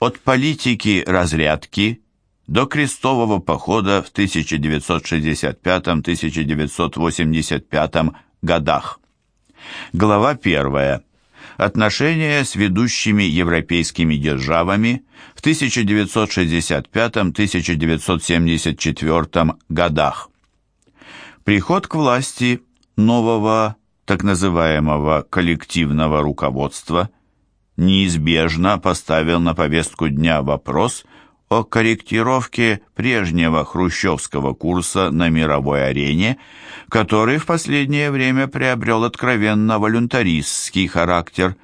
От политики разрядки до крестового похода в 1965-1985 годах. Глава 1. Отношения с ведущими европейскими державами в 1965-1974 годах. Приход к власти нового так называемого коллективного руководства неизбежно поставил на повестку дня вопрос о корректировке прежнего хрущевского курса на мировой арене, который в последнее время приобрел откровенно волюнтаристский характер,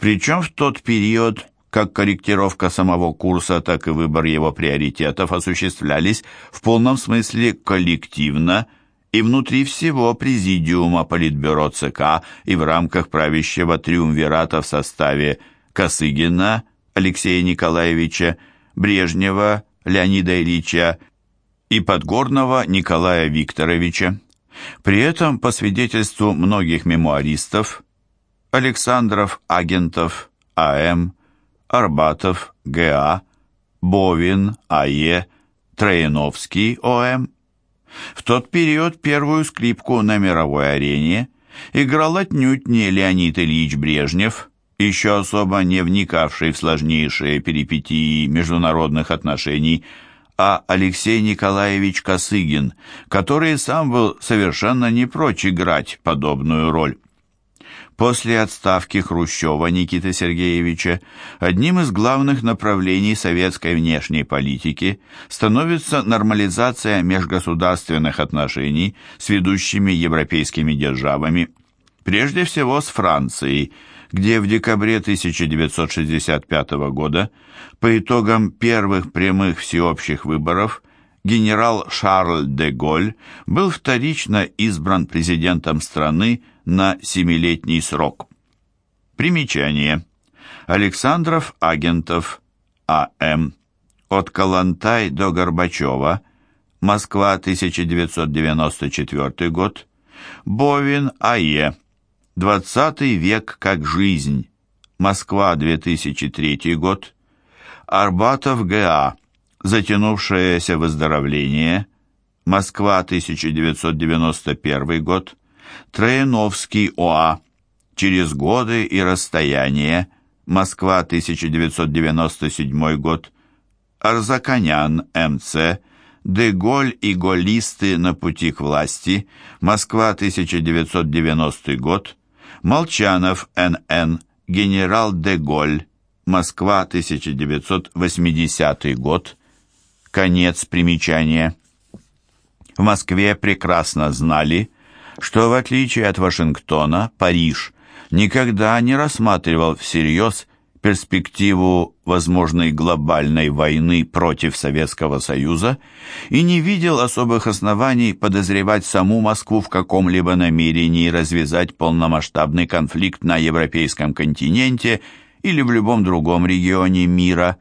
причем в тот период, как корректировка самого курса, так и выбор его приоритетов осуществлялись в полном смысле коллективно и внутри всего Президиума Политбюро ЦК и в рамках правящего триумвирата в составе Косыгина Алексея Николаевича, Брежнева Леонида Ильича и Подгорного Николая Викторовича. При этом, по свидетельству многих мемуаристов, Александров, Агентов, А.М., Арбатов, Г.А., Бовин, А.Е., Трояновский, О.М., в тот период первую скрипку на мировой арене играл отнюдь не Леонид Ильич Брежнев, еще особо не вникавший в сложнейшие перипетии международных отношений, а Алексей Николаевич Косыгин, который сам был совершенно не прочь играть подобную роль. После отставки Хрущева Никиты Сергеевича одним из главных направлений советской внешней политики становится нормализация межгосударственных отношений с ведущими европейскими державами, прежде всего с Францией, где в декабре 1965 года по итогам первых прямых всеобщих выборов генерал Шарль де Голь был вторично избран президентом страны на семилетний срок. Примечание. Александров Агентов А.М. От Калантай до Горбачева. Москва, 1994 год. Бовин А.Е. «Двадцатый век как жизнь». Москва, 2003 год. Арбатов Г.А. Затянувшееся выздоровление. Москва, 1991 год. Трояновский ОА. Через годы и расстояние. Москва, 1997 год. Арзаканян, МЦ. Деголь и голлисты на пути к власти. Москва, 1990 год. Молчанов, Н.Н. Генерал Деголь. Москва, 1980 год. Конец примечания. В Москве прекрасно знали, что в отличие от Вашингтона, Париж никогда не рассматривал всерьез перспективу возможной глобальной войны против Советского Союза и не видел особых оснований подозревать саму Москву в каком-либо намерении развязать полномасштабный конфликт на европейском континенте или в любом другом регионе мира.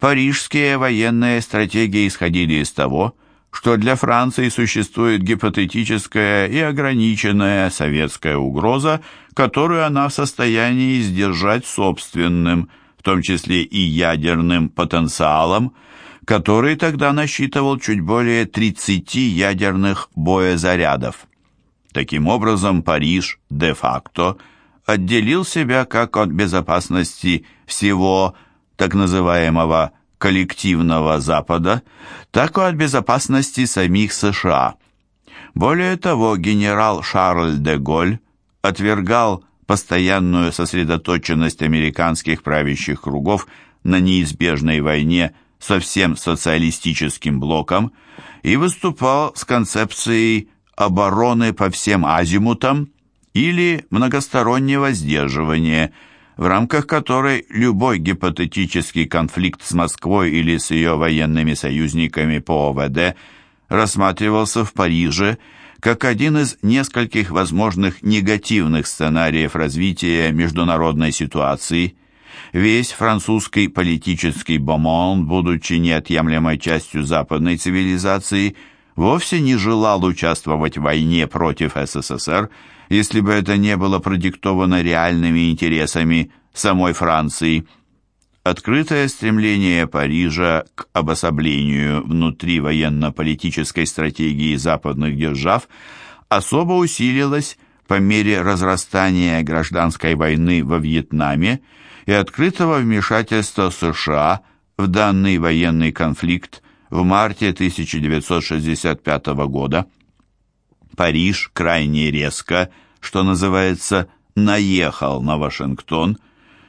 Парижские военные стратегии исходили из того, что для Франции существует гипотетическая и ограниченная советская угроза, которую она в состоянии сдержать собственным, в том числе и ядерным потенциалом, который тогда насчитывал чуть более 30 ядерных боезарядов. Таким образом, Париж де-факто отделил себя как от безопасности всего так называемого коллективного Запада, так и от безопасности самих США. Более того, генерал Шарль де Голь отвергал постоянную сосредоточенность американских правящих кругов на неизбежной войне со всем социалистическим блоком и выступал с концепцией обороны по всем азимутам или многостороннего сдерживания – в рамках которой любой гипотетический конфликт с Москвой или с ее военными союзниками по ОВД рассматривался в Париже как один из нескольких возможных негативных сценариев развития международной ситуации. Весь французский политический бомон, будучи неотъемлемой частью западной цивилизации, вовсе не желал участвовать в войне против СССР, если бы это не было продиктовано реальными интересами самой Франции. Открытое стремление Парижа к обособлению внутри военно-политической стратегии западных держав особо усилилось по мере разрастания гражданской войны во Вьетнаме и открытого вмешательства США в данный военный конфликт в марте 1965 года. Париж крайне резко, что называется, наехал на Вашингтон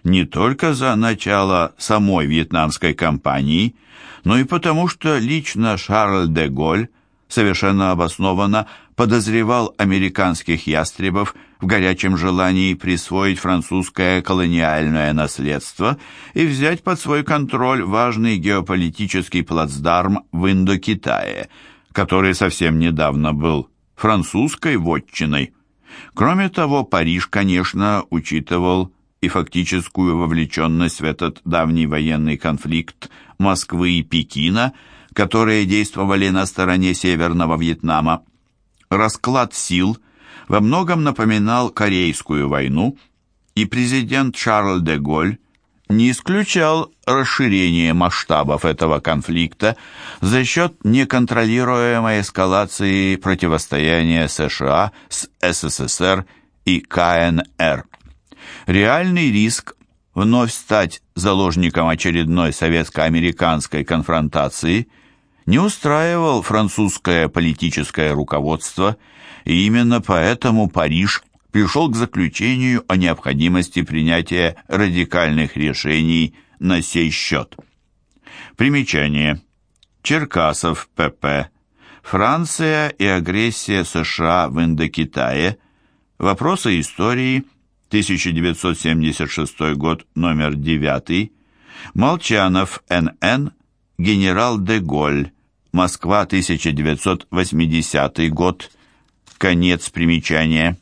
не только за начало самой вьетнамской кампании, но и потому, что лично Шарль де Голь совершенно обоснованно подозревал американских ястребов в горячем желании присвоить французское колониальное наследство и взять под свой контроль важный геополитический плацдарм в Индокитае, который совсем недавно был французской вотчиной. Кроме того, Париж, конечно, учитывал и фактическую вовлеченность в этот давний военный конфликт Москвы и Пекина, которые действовали на стороне Северного Вьетнама. Расклад сил во многом напоминал Корейскую войну, и президент Шарль де Голь не исключал расширение масштабов этого конфликта за счет неконтролируемой эскалации противостояния США с СССР и КНР. Реальный риск вновь стать заложником очередной советско-американской конфронтации не устраивал французское политическое руководство, и именно поэтому Париж пришел к заключению о необходимости принятия радикальных решений на сей счет. Примечание. Черкасов, П.П. Франция и агрессия США в Индокитае. Вопросы истории. 1976 год, номер 9. Молчанов, Н.Н. Генерал де Голь. Москва, 1980 год. Конец примечания.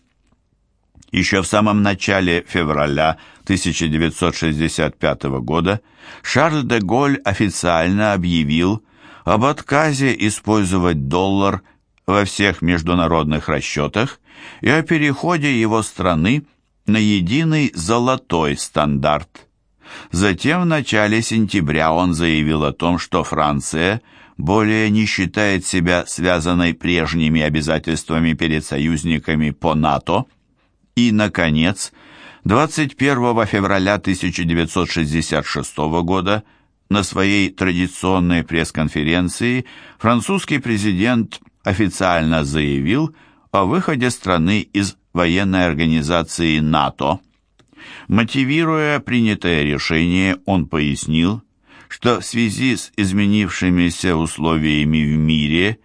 Еще в самом начале февраля 1965 года Шарль де Голь официально объявил об отказе использовать доллар во всех международных расчетах и о переходе его страны на единый золотой стандарт. Затем в начале сентября он заявил о том, что Франция более не считает себя связанной прежними обязательствами перед союзниками по НАТО, и, наконец, 21 февраля 1966 года на своей традиционной пресс-конференции французский президент официально заявил о выходе страны из военной организации НАТО. Мотивируя принятое решение, он пояснил, что в связи с изменившимися условиями в мире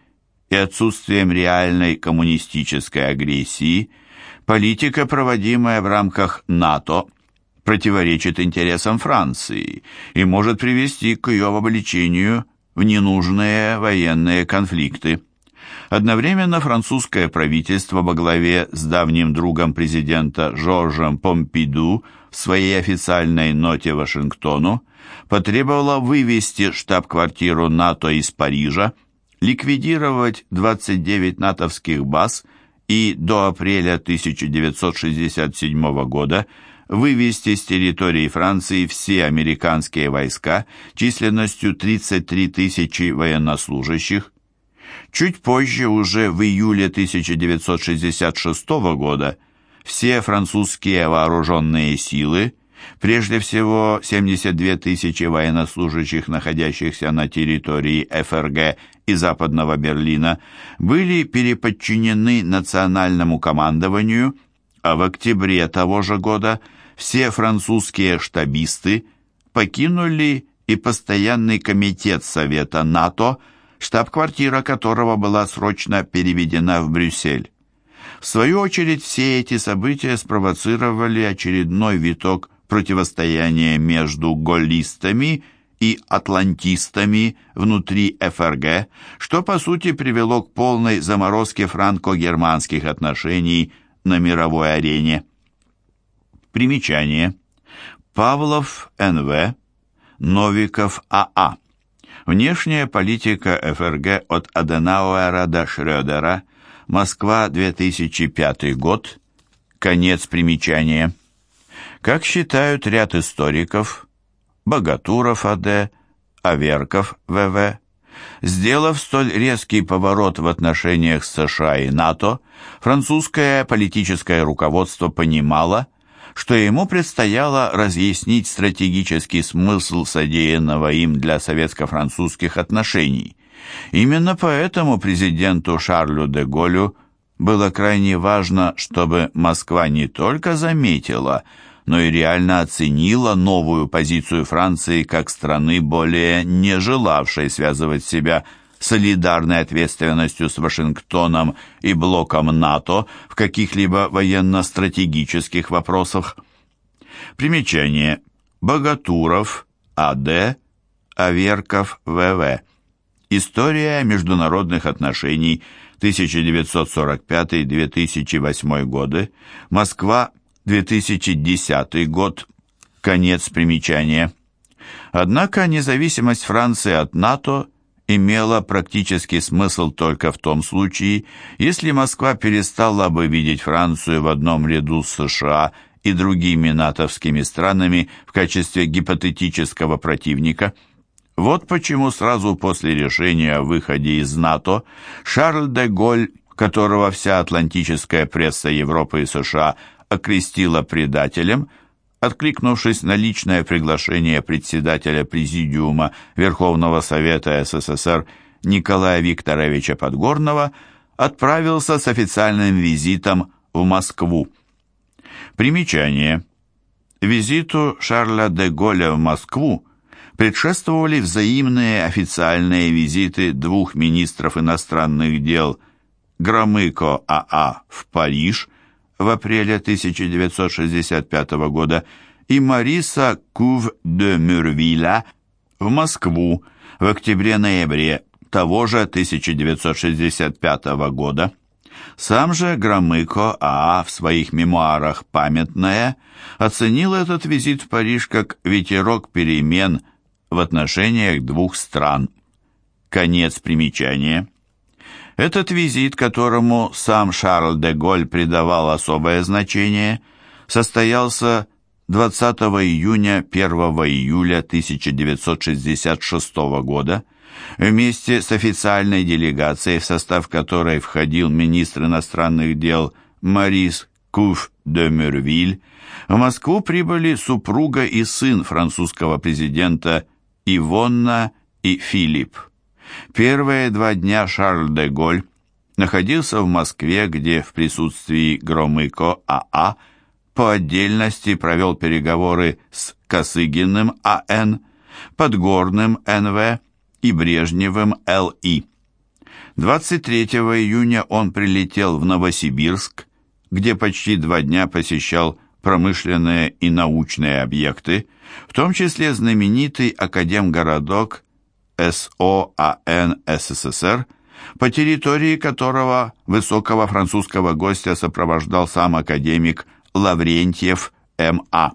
и отсутствием реальной коммунистической агрессии – Политика, проводимая в рамках НАТО, противоречит интересам Франции и может привести к ее вовлечению в ненужные военные конфликты. Одновременно французское правительство во главе с давним другом президента Жоржем Помпиду в своей официальной ноте Вашингтону потребовало вывести штаб-квартиру НАТО из Парижа, ликвидировать 29 натовских баз – и до апреля 1967 года вывести с территории Франции все американские войска численностью 33 тысячи военнослужащих. Чуть позже, уже в июле 1966 года, все французские вооруженные силы – Прежде всего, 72 тысячи военнослужащих, находящихся на территории ФРГ и Западного Берлина, были переподчинены национальному командованию, а в октябре того же года все французские штабисты покинули и постоянный комитет Совета НАТО, штаб-квартира которого была срочно переведена в Брюссель. В свою очередь, все эти события спровоцировали очередной виток противостояние между голлистами и атлантистами внутри ФРГ, что по сути привело к полной заморозке франко-германских отношений на мировой арене. Примечание. Павлов Н.В. Новиков А.А. Внешняя политика ФРГ от Аденауэра до Шрёдера. Москва, 2005 год. Конец примечания. Как считают ряд историков, Богатуров А.Д., Аверков В.В. Сделав столь резкий поворот в отношениях с США и НАТО, французское политическое руководство понимало, что ему предстояло разъяснить стратегический смысл содеянного им для советско-французских отношений. Именно поэтому президенту Шарлю де Голлю было крайне важно, чтобы Москва не только заметила, но и реально оценила новую позицию Франции как страны, более не желавшей связывать себя солидарной ответственностью с Вашингтоном и блоком НАТО в каких-либо военно-стратегических вопросах. Примечание. Богатуров, А.Д., Аверков, В.В. История международных отношений 1945-2008 годы. Москва, 2010 год. Конец примечания. Однако независимость Франции от НАТО имела практический смысл только в том случае, если Москва перестала бы видеть Францию в одном ряду с США и другими натовскими странами в качестве гипотетического противника. Вот почему сразу после решения о выходе из НАТО Шарль де Голль, которого вся атлантическая пресса Европы и США – окрестила предателем, откликнувшись на личное приглашение председателя Президиума Верховного Совета СССР Николая Викторовича Подгорного, отправился с официальным визитом в Москву. Примечание. Визиту Шарля де Голля в Москву предшествовали взаимные официальные визиты двух министров иностранных дел Громыко АА а в Париж в апреле 1965 года и Мариса Кув де Мюрвиля в Москву в октябре-ноябре того же 1965 года. Сам же Громыко А. в своих мемуарах «Памятное» оценил этот визит в Париж как «ветерок перемен» в отношениях двух стран. Конец примечания. Этот визит, которому сам Шарль де Голль придавал особое значение, состоялся 20 июня 1 июля 1966 года вместе с официальной делегацией, в состав которой входил министр иностранных дел Марис Куф де Мюрвиль, в Москву прибыли супруга и сын французского президента Ивонна и Филипп. Первые два дня Шарль де Голь находился в Москве, где в присутствии Громыко АА по отдельности провел переговоры с Косыгиным АН, Подгорным НВ и Брежневым ЛИ. 23 июня он прилетел в Новосибирск, где почти два дня посещал промышленные и научные объекты, в том числе знаменитый академгородок СОАН СССР, по территории которого высокого французского гостя сопровождал сам академик Лаврентьев М.А.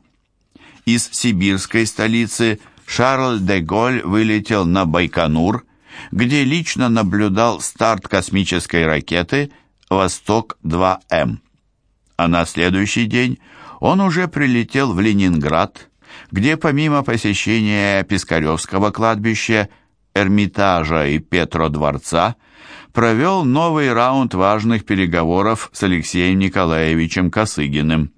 Из сибирской столицы Шарль де Голь вылетел на Байконур, где лично наблюдал старт космической ракеты «Восток-2М». А на следующий день он уже прилетел в Ленинград, где помимо посещения Пискаревского кладбища Эрмитажа и Петродворца провел новый раунд важных переговоров с Алексеем Николаевичем Косыгиным.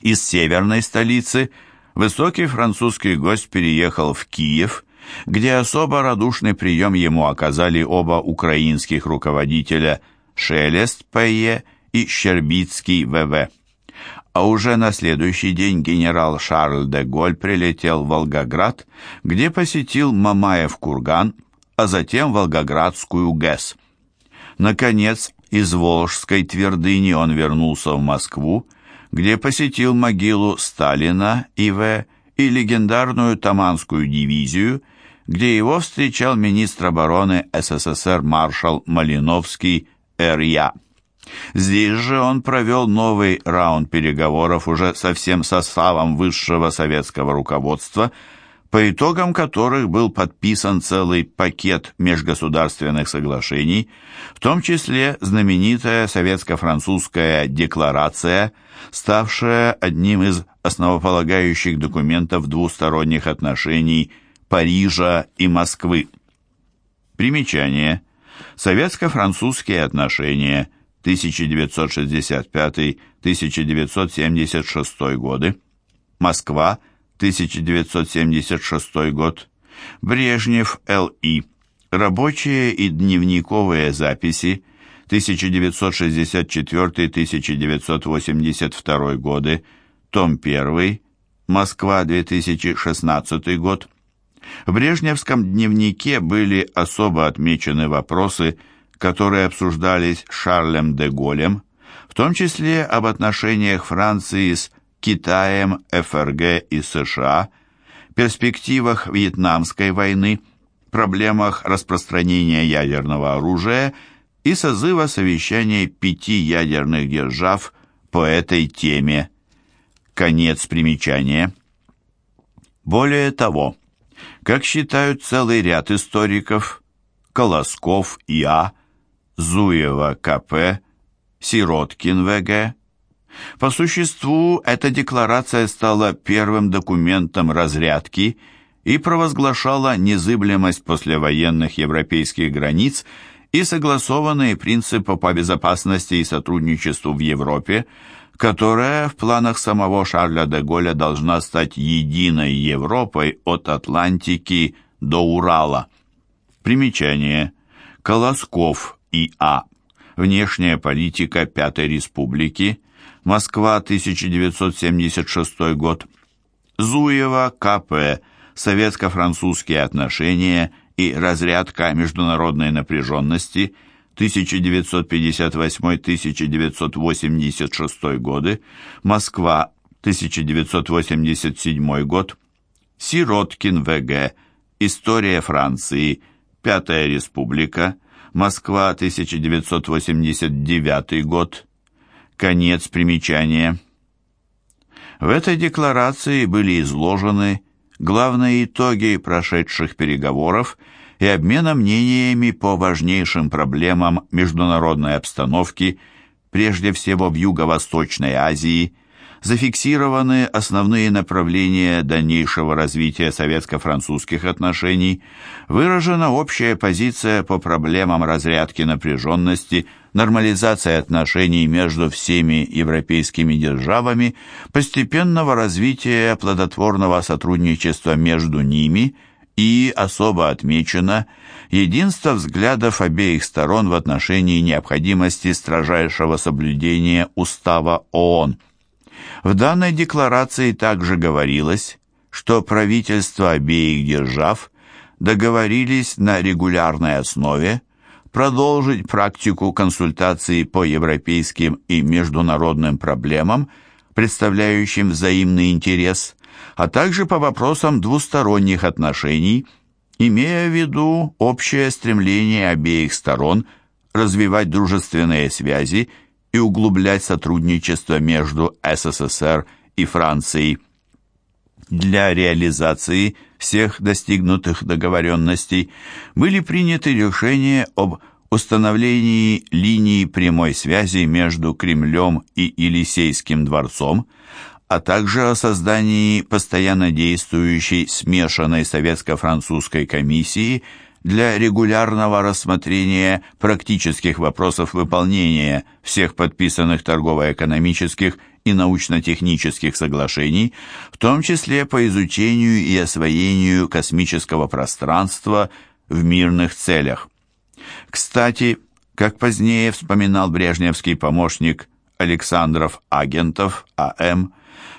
Из северной столицы высокий французский гость переехал в Киев, где особо радушный прием ему оказали оба украинских руководителя Шелест П.Е. и Щербицкий В.В а уже на следующий день генерал Шарль де Голь прилетел в Волгоград, где посетил Мамаев курган, а затем Волгоградскую ГЭС. Наконец, из Волжской твердыни он вернулся в Москву, где посетил могилу Сталина И.В. и легендарную Таманскую дивизию, где его встречал министр обороны СССР маршал Малиновский Р.Я. Здесь же он провел новый раунд переговоров уже со всем составом высшего советского руководства, по итогам которых был подписан целый пакет межгосударственных соглашений, в том числе знаменитая советско-французская декларация, ставшая одним из основополагающих документов двусторонних отношений Парижа и Москвы. Примечание. Советско-французские отношения 1965-1976 годы. Москва, 1976 год. Брежнев, Л.И. Рабочие и дневниковые записи 1964-1982 годы, том 1, Москва, 2016 год. В Брежневском дневнике были особо отмечены вопросы, которые обсуждались Шарлем де Голлем, в том числе об отношениях Франции с Китаем, ФРГ и США, перспективах Вьетнамской войны, проблемах распространения ядерного оружия и созыва совещаний пяти ядерных держав по этой теме. Конец примечания. Более того, как считают целый ряд историков, Колосков И.А., Зуева К.П., Сироткин В.Г., по существу эта декларация стала первым документом разрядки и провозглашала незыблемость послевоенных европейских границ и согласованные принципы по безопасности и сотрудничеству в Европе, которая в планах самого Шарля де Голля должна стать единой Европой от Атлантики до Урала. Примечание. Колосков И.А. Внешняя политика Пятой Республики. Москва, 1976 год. Зуева, К.П. Советско-французские отношения и разрядка международной напряженности – 1958-1986 годы, Москва, 1987 год, Сироткин В.Г., История Франции, Пятая Республика, Москва, 1989 год, конец примечания. В этой декларации были изложены главные итоги прошедших переговоров и обмена мнениями по важнейшим проблемам международной обстановки, прежде всего в Юго-Восточной Азии, зафиксированы основные направления дальнейшего развития советско-французских отношений, выражена общая позиция по проблемам разрядки напряженности, нормализации отношений между всеми европейскими державами, постепенного развития плодотворного сотрудничества между ними – и особо отмечено единство взглядов обеих сторон в отношении необходимости строжайшего соблюдения Устава ООН. В данной декларации также говорилось, что правительства обеих держав договорились на регулярной основе продолжить практику консультаций по европейским и международным проблемам, представляющим взаимный интерес – а также по вопросам двусторонних отношений, имея в виду общее стремление обеих сторон развивать дружественные связи и углублять сотрудничество между СССР и Францией. Для реализации всех достигнутых договоренностей были приняты решения об установлении линии прямой связи между Кремлем и Елисейским дворцом, а также о создании постоянно действующей смешанной советско-французской комиссии для регулярного рассмотрения практических вопросов выполнения всех подписанных торгово-экономических и научно-технических соглашений, в том числе по изучению и освоению космического пространства в мирных целях. Кстати, как позднее вспоминал брежневский помощник Александров Агентов А.М.,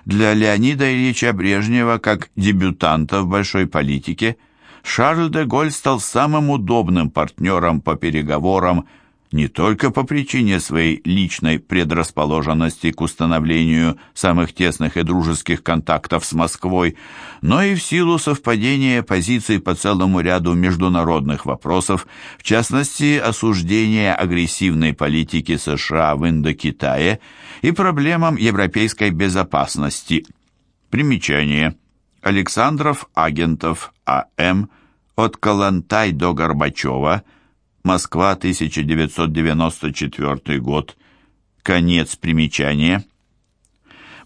для Леонида Ильича Брежнева, как дебютанта в большой политике, Шарль де Голь стал самым удобным партнером по переговорам не только по причине своей личной предрасположенности к установлению самых тесных и дружеских контактов с Москвой, но и в силу совпадения позиций по целому ряду международных вопросов, в частности, осуждения агрессивной политики США в Индокитае и проблемам европейской безопасности. Примечание. Александров Агентов А.М. От Калантай до Горбачева – Москва, 1994 год. Конец примечания.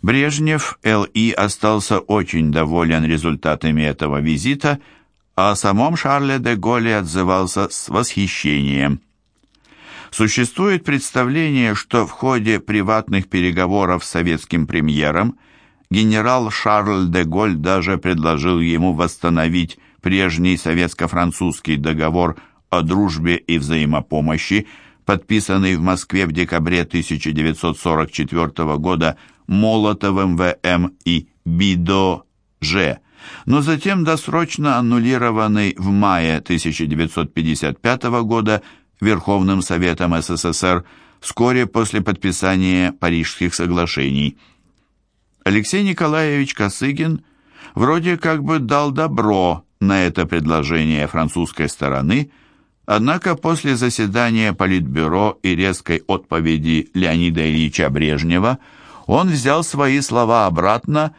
Брежнев Л.И. остался очень доволен результатами этого визита, а о самом Шарле де Голле отзывался с восхищением. Существует представление, что в ходе приватных переговоров с советским премьером генерал Шарль де Голль даже предложил ему восстановить прежний советско-французский договор о дружбе и взаимопомощи, подписанный в Москве в декабре 1944 года Молотовым В.М. и Бидо Ж., но затем досрочно аннулированный в мае 1955 года Верховным Советом СССР вскоре после подписания Парижских соглашений. Алексей Николаевич Косыгин вроде как бы дал добро на это предложение французской стороны, однако после заседания Политбюро и резкой отповеди Леонида Ильича Брежнева он взял свои слова обратно,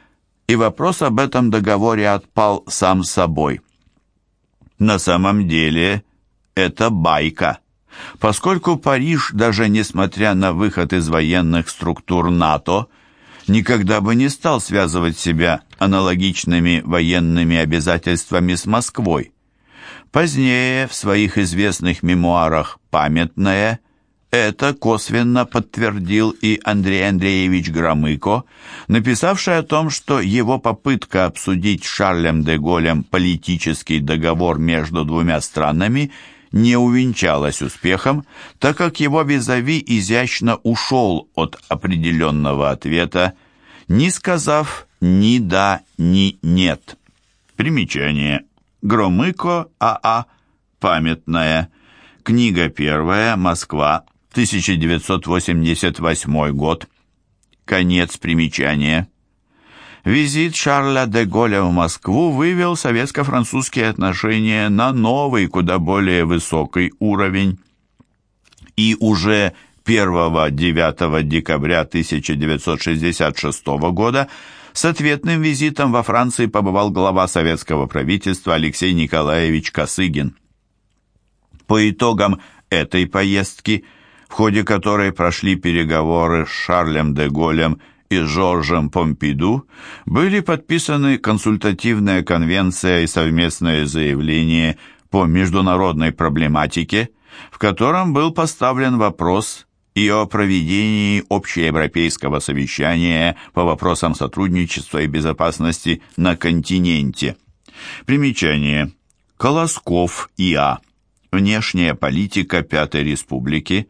и вопрос об этом договоре отпал сам собой. На самом деле это байка поскольку Париж, даже несмотря на выход из военных структур НАТО, никогда бы не стал связывать себя аналогичными военными обязательствами с Москвой. Позднее в своих известных мемуарах «Памятное» это косвенно подтвердил и Андрей Андреевич Громыко, написавший о том, что его попытка обсудить с Шарлем де Голлем политический договор между двумя странами – не увенчалась успехом, так как его визави изящно ушел от определенного ответа, не сказав ни да, ни нет. Примечание. Громыко А.А. Памятная. Книга первая. Москва. 1988 год. Конец примечания. Визит Шарля де Голля в Москву вывел советско-французские отношения на новый, куда более высокий уровень. И уже 1-9 декабря 1966 года с ответным визитом во Франции побывал глава советского правительства Алексей Николаевич Косыгин. По итогам этой поездки, в ходе которой прошли переговоры с Шарлем де Голлем и Жоржем Помпиду были подписаны консультативная конвенция и совместное заявление по международной проблематике, в котором был поставлен вопрос и о проведении общеевропейского совещания по вопросам сотрудничества и безопасности на континенте. Примечание. Колосков И.А. Внешняя политика Пятой Республики.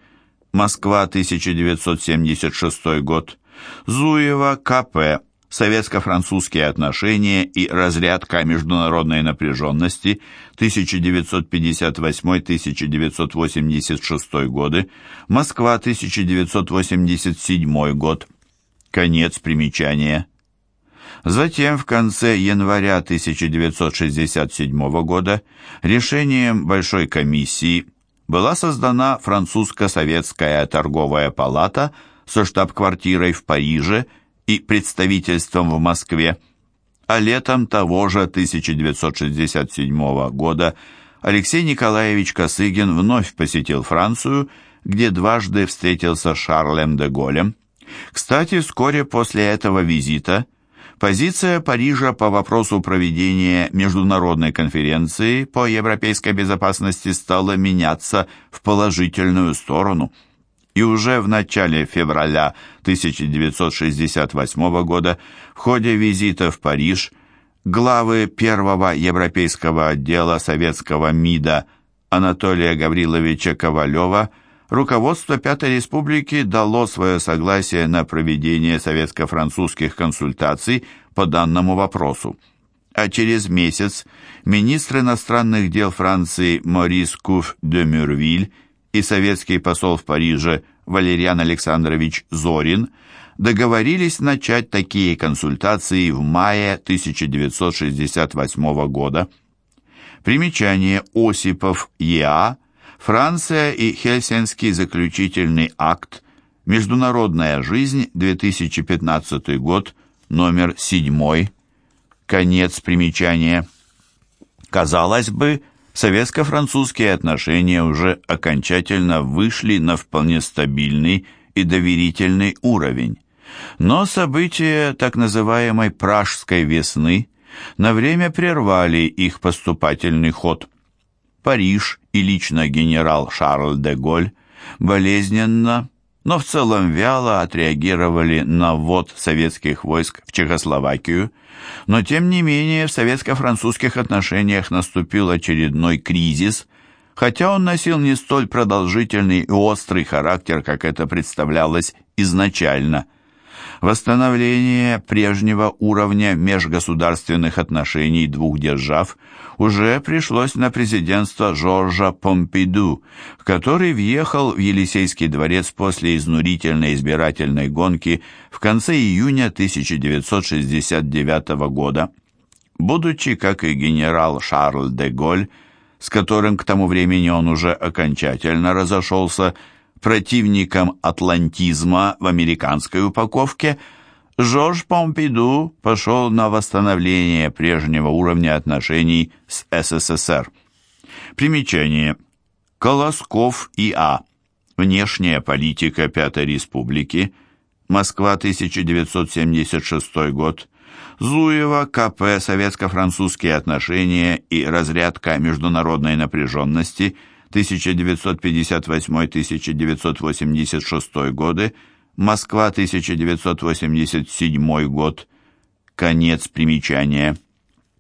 Москва, 1976 год. Зуева, КП, советско-французские отношения и разрядка международной напряженности 1958-1986 годы, Москва, 1987 год. Конец примечания. Затем в конце января 1967 года решением Большой комиссии была создана французско-советская торговая палата – со штаб-квартирой в Париже и представительством в Москве, а летом того же 1967 года Алексей Николаевич Косыгин вновь посетил Францию, где дважды встретился с Шарлем де Голлем. Кстати, вскоре после этого визита позиция Парижа по вопросу проведения международной конференции по европейской безопасности стала меняться в положительную сторону – и уже в начале февраля 1968 года в ходе визита в Париж главы первого европейского отдела советского МИДа Анатолия Гавриловича Ковалева руководство Пятой Республики дало свое согласие на проведение советско-французских консультаций по данному вопросу. А через месяц министр иностранных дел Франции Морис Куф де Мюрвиль и советский посол в Париже Валериан Александрович Зорин договорились начать такие консультации в мае 1968 года. Примечание. Осипов ЕА, Франция и Хельсинский заключительный акт, Международная жизнь, 2015 год, номер 7, конец примечания. Казалось бы, советско-французские отношения уже окончательно вышли на вполне стабильный и доверительный уровень. Но события так называемой «Пражской весны» на время прервали их поступательный ход. Париж и лично генерал Шарль де Голь болезненно, но в целом вяло отреагировали на ввод советских войск в Чехословакию, но тем не менее в советско-французских отношениях наступил очередной кризис, хотя он носил не столь продолжительный и острый характер, как это представлялось изначально – Восстановление прежнего уровня межгосударственных отношений двух держав уже пришлось на президентство Жоржа Помпиду, который въехал в Елисейский дворец после изнурительной избирательной гонки в конце июня 1969 года. Будучи, как и генерал Шарль де Голь, с которым к тому времени он уже окончательно разошелся, противником атлантизма в американской упаковке, Жорж Помпиду пошел на восстановление прежнего уровня отношений с СССР. Примечание. Колосков И.А. Внешняя политика Пятой Республики. Москва, 1976 год. Зуева, КП, советско-французские отношения и разрядка международной напряженности – 1958-1986 годы, Москва, 1987 год. Конец примечания.